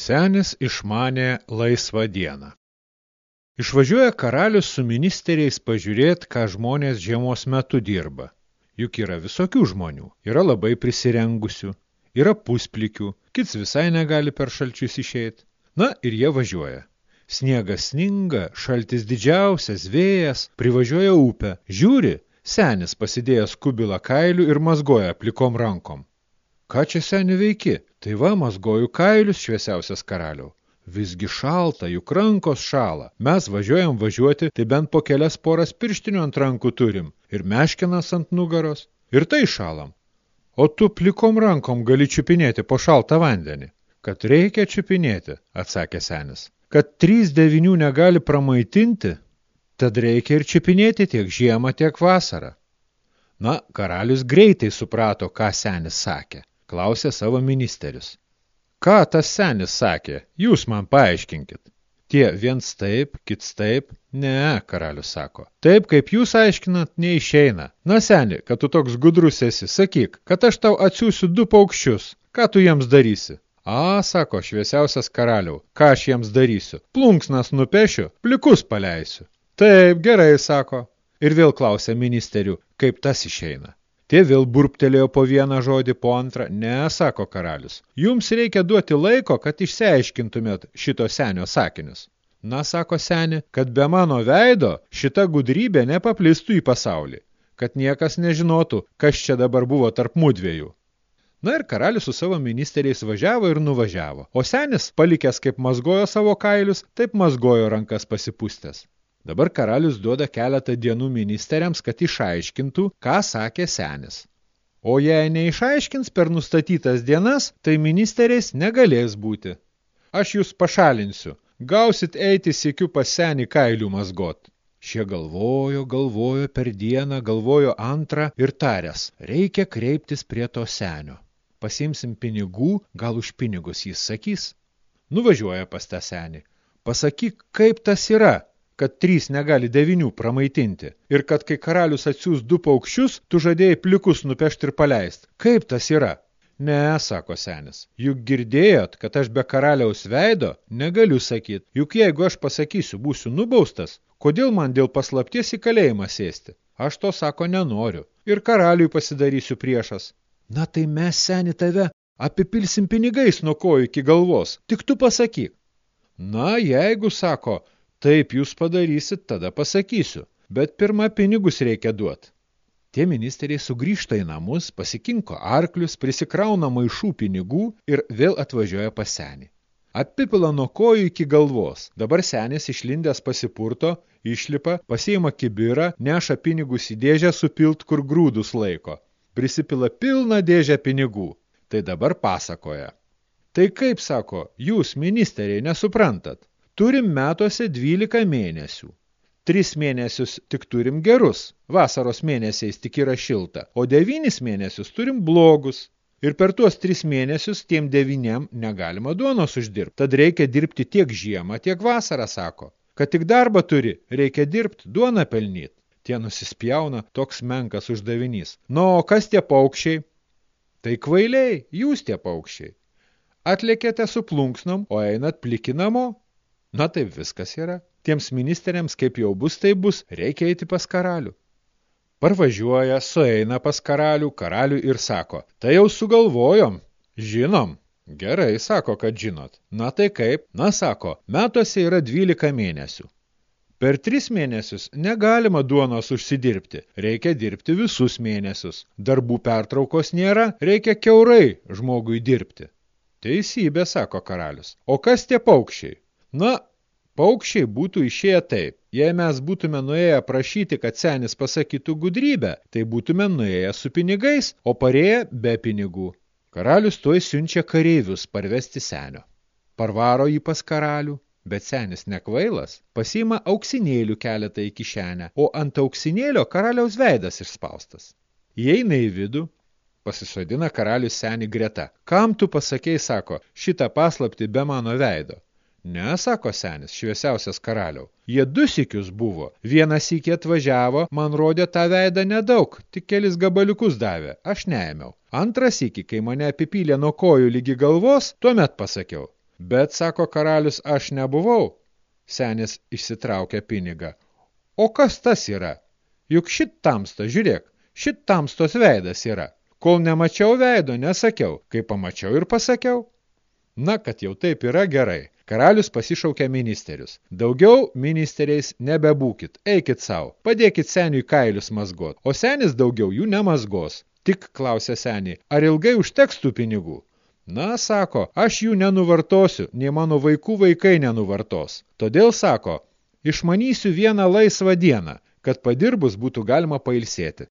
Senis išmanė laisvą dieną. Išvažiuoja karalius su ministeriais pažiūrėti, ką žmonės žiemos metu dirba. Juk yra visokių žmonių. Yra labai prisirengusių, yra pusplikių, kits visai negali per šalčius išeiti. Na ir jie važiuoja. Sniegas sninga, šaltis didžiausias, vėjas, privažiuoja upę. Žiūri, senis pasidėjęs kubilą kailių ir mazgoja plikom rankom. Ką čia seni veiki? Tai va, mazgoju kailius šviesiausias karaliau. Visgi šalta, juk rankos šala. Mes važiuojam važiuoti, tai bent po kelias poras pirštinių ant rankų turim. Ir meškinas ant nugaros. Ir tai šalam. O tu plikom rankom gali čiupinėti po šaltą vandenį. Kad reikia čiupinėti, atsakė senis. Kad trys devinių negali pramaitinti, tad reikia ir čiupinėti tiek žiemą, tiek vasarą. Na, karalius greitai suprato, ką senis sakė klausė savo ministerius. Ką tas senis sakė, jūs man paaiškinkit. Tie viens taip, kits taip, ne, karalius sako. Taip, kaip jūs aiškinat, neišeina. Na, seni, kad tu toks gudrus esi, sakyk, kad aš tau atsiųsiu du paukščius. Ką tu jiems darysi? A, sako šviesiausias karaliau, ką aš jiems darysiu? Plunksnas nupešiu, plikus paleisiu. Taip, gerai, sako. Ir vėl klausė ministerių, kaip tas išeina. Tie vėl burptelėjo po vieną žodį, po antrą. Ne, sako karalius. Jums reikia duoti laiko, kad išsiaiškintumėt šito senio sakinius. Na, sako seni, kad be mano veido šita gudrybė nepaplistų į pasaulį, kad niekas nežinotų, kas čia dabar buvo tarp mudviejų. Na ir karalius su savo ministeriais važiavo ir nuvažiavo, o senis, palikęs kaip mazgojo savo kailius, taip mazgojo rankas pasipustęs. Dabar karalius duoda keletą dienų ministeriams, kad išaiškintų, ką sakė senis. O jei neišaiškins per nustatytas dienas, tai ministeriais negalės būti. Aš jūs pašalinsiu, gausit eiti sėkiu pas senį kailių mazgot. Šie galvojo, galvojo per dieną, galvojo antrą ir taręs, reikia kreiptis prie to senio. Pasimsim pinigų, gal už pinigus jis sakys. Nuvažiuoja pas tą senį. Pasakyk, kaip tas yra, kad trys negali devinių pramaitinti, ir kad kai karalius atsiūs du paukščius, tu žadėjai plikus nupešti ir paleist. Kaip tas yra? Ne, sako senis, juk girdėjot, kad aš be karaliaus veido negaliu sakyti, juk jeigu aš pasakysiu, būsiu nubaustas, kodėl man dėl paslapties į kalėjimą sėsti? Aš to sako nenoriu ir karaliui pasidarysiu priešas. Na tai mes, seni, tave apipilsim pinigais nuo kojų iki galvos, tik tu pasakyk. Na, jeigu, sako, Taip jūs padarysit, tada pasakysiu, bet pirmą pinigus reikia duot. Tie ministeriai sugrįžta į namus, pasikinko arklius, prisikrauna maišų pinigų ir vėl atvažiuoja pas senį. Apipila nuo kojų iki galvos. Dabar senis išlindęs pasipurto, išlipa, pasiima kibirą, neša pinigus į dėžę supilt, kur grūdus laiko. Prisipila pilną dėžę pinigų. Tai dabar pasakoja. Tai kaip, sako, jūs, ministeriai, nesuprantat? Turim metuose 12 mėnesių. Tris mėnesius tik turim gerus, vasaros mėnesiais tik yra šilta, o devynis mėnesius turim blogus. Ir per tuos tris mėnesius tiem deviniam negalima duonos uždirbti. Tad reikia dirbti tiek žiemą, tiek vasarą, sako. Kad tik darbą turi, reikia dirbti, duoną pelnyt. Tie nusispjauna toks menkas uždavinys. Nu, o kas tie paukščiai? Tai kvailiai, jūs tie paukščiai. Atlėkėte su plunksnom, o einat pliki namo. Na taip viskas yra. Tiems ministeriams, kaip jau bus, tai bus, reikia eiti pas karalių. Parvažiuoja, sueina pas karalių, karalių ir sako, tai jau sugalvojom, žinom. Gerai, sako, kad žinot. Na tai kaip? Na, sako, metuose yra 12 mėnesių. Per tris mėnesius negalima duonos užsidirbti, reikia dirbti visus mėnesius. Darbų pertraukos nėra, reikia keurai žmogui dirbti. Teisybė, sako karalius. O kas tie paukščiai? Na, paukščiai būtų išėję taip. Jei mes būtume nuėję prašyti, kad senis pasakytų gudrybę, tai būtume nuėję su pinigais, o parėję be pinigų. Karalius tuoj siunčia kareivius parvesti senio. Parvaro jį pas karalių, bet senis nekvailas, pasiima auksinėlių keletą į kišenę, o ant auksinėlio karaliaus veidas išspaustas. Įeina į vidų, pasisodina karalius senį greta. Kam tu pasakei, sako, šitą paslapti be mano veido? Ne, sako senis, šviesiausias karaliau. Jie du sykius buvo. Vienas sykį atvažiavo, man rodė tą veidą nedaug, tik kelis gabaliukus davė. Aš neėmiau. Antras sykį, kai mane apipylė nuo kojų lygi galvos, tuomet pasakiau. Bet, sako karalius, aš nebuvau. Senis išsitraukia pinigą. O kas tas yra? Juk šit tamsta, žiūrėk, šit tamstos veidas yra. Kol nemačiau veido, nesakiau, kai pamačiau ir pasakiau. Na, kad jau taip yra gerai. Karalius pasišaukė ministerius. Daugiau ministeriais nebebūkit, eikit savo, padėkit seniui kailius mazgot, o senis daugiau jų nemazgos. Tik, klausė senį, ar ilgai užteks tų pinigų? Na, sako, aš jų nenuvartosiu, nei mano vaikų vaikai nenuvartos. Todėl, sako, išmanysiu vieną laisvą dieną, kad padirbus būtų galima pailsėti.